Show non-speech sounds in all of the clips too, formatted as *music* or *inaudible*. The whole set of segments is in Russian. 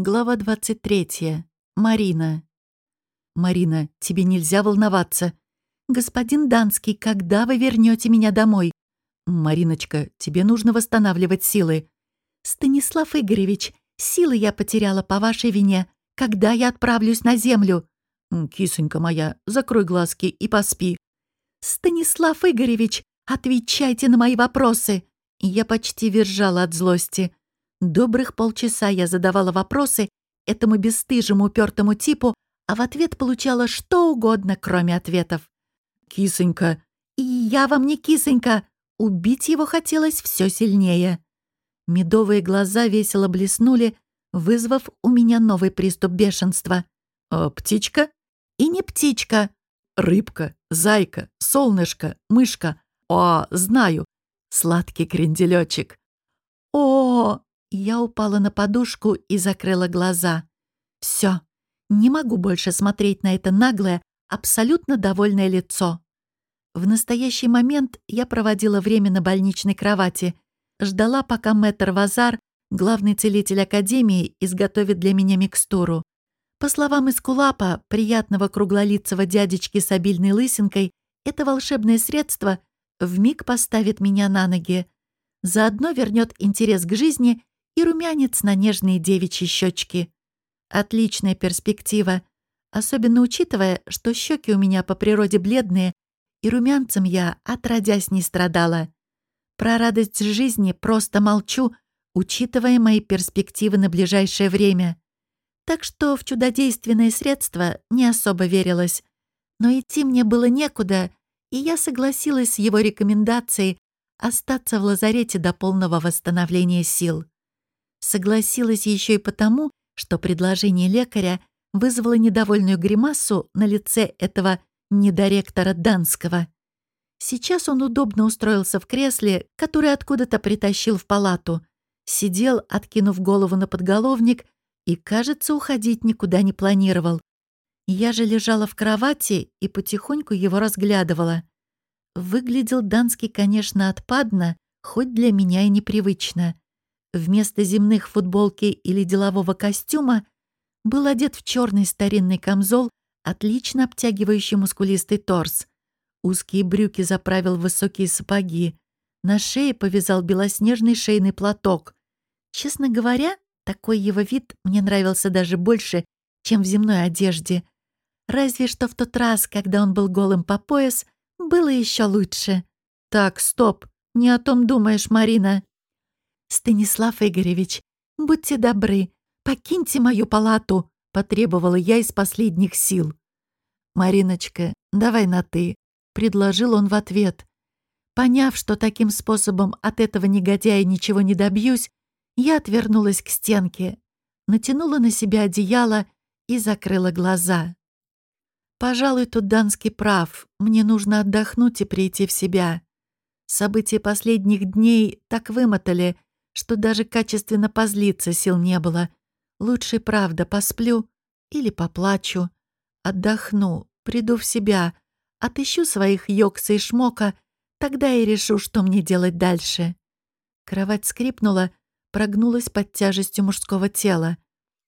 Глава 23. Марина. «Марина, тебе нельзя волноваться. Господин Данский, когда вы вернете меня домой?» «Мариночка, тебе нужно восстанавливать силы». «Станислав Игоревич, силы я потеряла по вашей вине. Когда я отправлюсь на землю?» «Кисонька моя, закрой глазки и поспи». «Станислав Игоревич, отвечайте на мои вопросы!» Я почти визжала от злости. Добрых полчаса я задавала вопросы этому бесстыжему упертому типу, а в ответ получала что угодно, кроме ответов. «Кисонька!» «И я вам не кисонька!» Убить его хотелось все сильнее. Медовые глаза весело блеснули, вызвав у меня новый приступ бешенства. «А птичка?» «И не птичка!» «Рыбка, зайка, солнышко, мышка. О, знаю, сладкий кренделечек». «О, я упала на подушку и закрыла глаза. Все, не могу больше смотреть на это наглое, абсолютно довольное лицо. В настоящий момент я проводила время на больничной кровати, ждала, пока мэтр Вазар, главный целитель Академии, изготовит для меня микстуру. По словам Искулапа, приятного круглолицего дядечки с обильной лысинкой, это волшебное средство вмиг поставит меня на ноги. Заодно вернет интерес к жизни и румянец на нежные девичьи щечки. Отличная перспектива, особенно учитывая, что щеки у меня по природе бледные, и румянцем я, отродясь, не страдала. Про радость жизни просто молчу, учитывая мои перспективы на ближайшее время. Так что в чудодейственное средство не особо верилось. Но идти мне было некуда, и я согласилась с его рекомендацией остаться в лазарете до полного восстановления сил. Согласилась еще и потому, что предложение лекаря вызвало недовольную гримасу на лице этого недоректора Данского. Сейчас он удобно устроился в кресле, которое откуда-то притащил в палату, сидел, откинув голову на подголовник, и, кажется, уходить никуда не планировал. Я же лежала в кровати и потихоньку его разглядывала. Выглядел Данский, конечно, отпадно, хоть для меня и непривычно. Вместо земных футболки или делового костюма был одет в черный старинный камзол, отлично обтягивающий мускулистый торс. Узкие брюки заправил высокие сапоги. На шее повязал белоснежный шейный платок. Честно говоря, такой его вид мне нравился даже больше, чем в земной одежде. Разве что в тот раз, когда он был голым по пояс, было еще лучше. «Так, стоп, не о том думаешь, Марина», «Станислав Игоревич, будьте добры, покиньте мою палату», — потребовала я из последних сил. «Мариночка, давай на «ты», — предложил он в ответ. Поняв, что таким способом от этого негодяя ничего не добьюсь, я отвернулась к стенке, натянула на себя одеяло и закрыла глаза. Пожалуй, тут Данский прав, мне нужно отдохнуть и прийти в себя. События последних дней так вымотали, что даже качественно позлиться сил не было. Лучше, правда, посплю или поплачу. Отдохну, приду в себя, отыщу своих Йокса и Шмока, тогда и решу, что мне делать дальше. Кровать скрипнула, прогнулась под тяжестью мужского тела.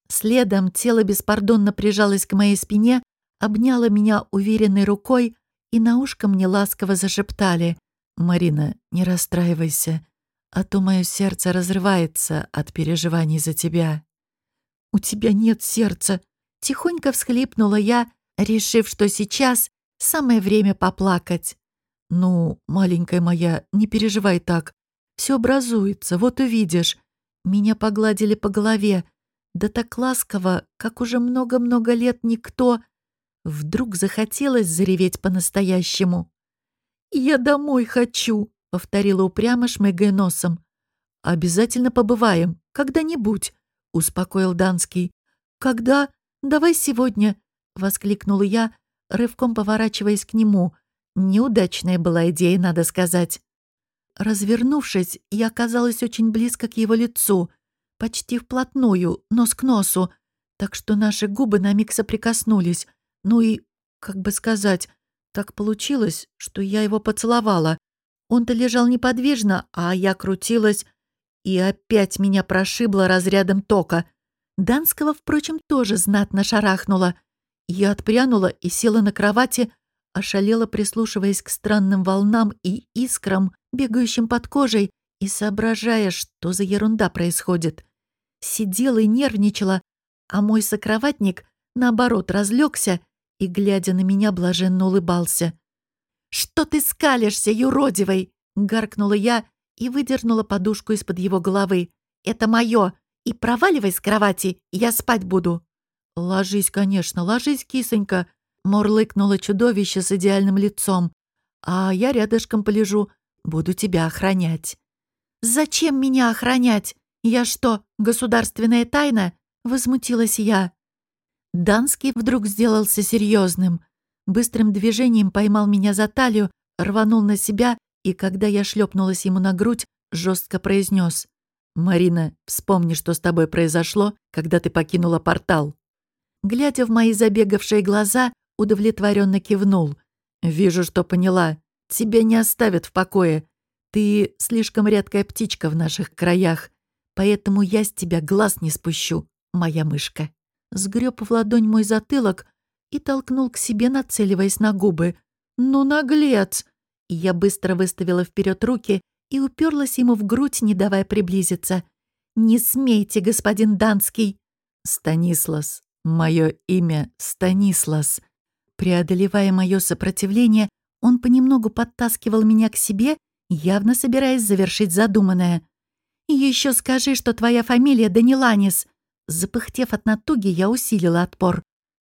Следом тело беспардонно прижалось к моей спине, обняло меня уверенной рукой, и на ушко мне ласково зашептали «Марина, не расстраивайся а то мое сердце разрывается от переживаний за тебя». «У тебя нет сердца», — тихонько всхлипнула я, решив, что сейчас самое время поплакать. «Ну, маленькая моя, не переживай так. Все образуется, вот увидишь». Меня погладили по голове, да так ласково, как уже много-много лет никто. Вдруг захотелось зареветь по-настоящему. «Я домой хочу!» — повторила упрямо, шмыгая носом. «Обязательно побываем, когда-нибудь», — успокоил Данский. «Когда? Давай сегодня», — воскликнула я, рывком поворачиваясь к нему. Неудачная была идея, надо сказать. Развернувшись, я оказалась очень близко к его лицу, почти вплотную, нос к носу, так что наши губы на миг соприкоснулись. Ну и, как бы сказать, так получилось, что я его поцеловала, он-то лежал неподвижно, а я крутилась, и опять меня прошибло разрядом тока. Данского, впрочем, тоже знатно шарахнуло. Я отпрянула и села на кровати, ошалела, прислушиваясь к странным волнам и искрам, бегающим под кожей, и соображая, что за ерунда происходит. Сидела и нервничала, а мой сокроватник, наоборот, разлегся и, глядя на меня, блаженно улыбался. «Что ты скалишься, юродивый?» — гаркнула я и выдернула подушку из-под его головы. «Это мое! И проваливай с кровати, я спать буду!» «Ложись, конечно, ложись, кисонька!» — мурлыкнуло чудовище с идеальным лицом. «А я рядышком полежу, буду тебя охранять». «Зачем меня охранять? Я что, государственная тайна?» — возмутилась я. Данский вдруг сделался серьезным. Быстрым движением поймал меня за талию, рванул на себя и, когда я шлепнулась ему на грудь, жестко произнес: «Марина, вспомни, что с тобой произошло, когда ты покинула портал». Глядя в мои забегавшие глаза, удовлетворенно кивнул. «Вижу, что поняла. Тебя не оставят в покое. Ты слишком редкая птичка в наших краях, поэтому я с тебя глаз не спущу, моя мышка». Сгреб в ладонь мой затылок и толкнул к себе, нацеливаясь на губы. «Ну, наглец!» Я быстро выставила вперед руки и уперлась ему в грудь, не давая приблизиться. «Не смейте, господин Данский!» «Станислас, мое имя Станислас». Преодолевая мое сопротивление, он понемногу подтаскивал меня к себе, явно собираясь завершить задуманное. «Еще скажи, что твоя фамилия Даниланис!» Запыхтев от натуги, я усилила отпор.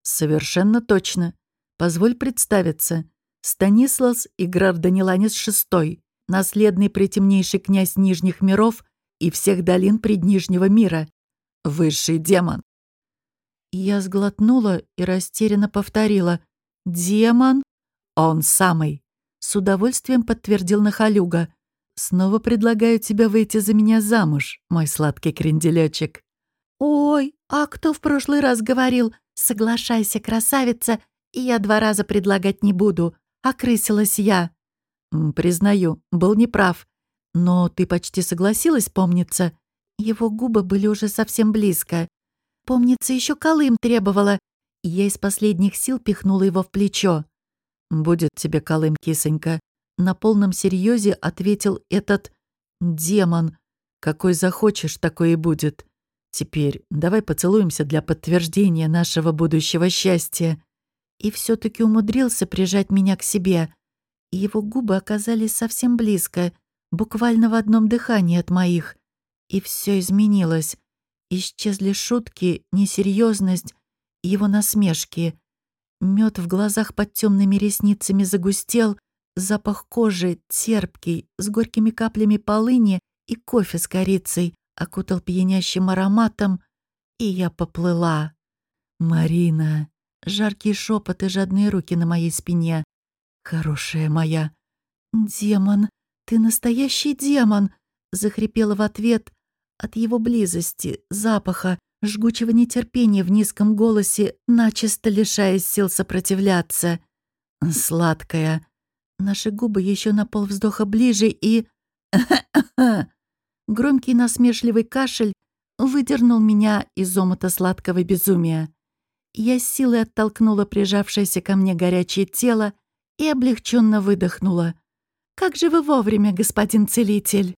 «Совершенно точно. Позволь представиться. Станислас Играр Даниланис VI, наследный притемнейший князь Нижних миров и всех долин Преднижнего мира. Высший демон». Я сглотнула и растерянно повторила. «Демон?» «Он самый!» С удовольствием подтвердил Нахалюга. «Снова предлагаю тебе выйти за меня замуж, мой сладкий кренделечек». «Ой, а кто в прошлый раз говорил, «Соглашайся, красавица, и я два раза предлагать не буду», — окрысилась я. «Признаю, был неправ. Но ты почти согласилась, помнится?» Его губы были уже совсем близко. Помнится, еще Колым требовала. Я из последних сил пихнула его в плечо. «Будет тебе Колым, кисонька», — на полном серьезе ответил этот демон. «Какой захочешь, такой и будет. Теперь давай поцелуемся для подтверждения нашего будущего счастья. И все таки умудрился прижать меня к себе. И его губы оказались совсем близко, буквально в одном дыхании от моих. И все изменилось. Исчезли шутки, несерьезность, его насмешки. Мед в глазах под темными ресницами загустел, запах кожи терпкий, с горькими каплями полыни и кофе с корицей окутал пьянящим ароматом, и я поплыла. «Марина!» Жаркий шепот и жадные руки на моей спине. «Хорошая моя!» «Демон! Ты настоящий демон!» Захрипела в ответ от его близости, запаха, жгучего нетерпения в низком голосе, начисто лишаясь сил сопротивляться. «Сладкая!» Наши губы еще на полвздоха ближе и... *laughs* Громкий насмешливый кашель выдернул меня из омута сладкого безумия. Я с силой оттолкнула прижавшееся ко мне горячее тело и облегченно выдохнула. «Как же вы вовремя, господин целитель!»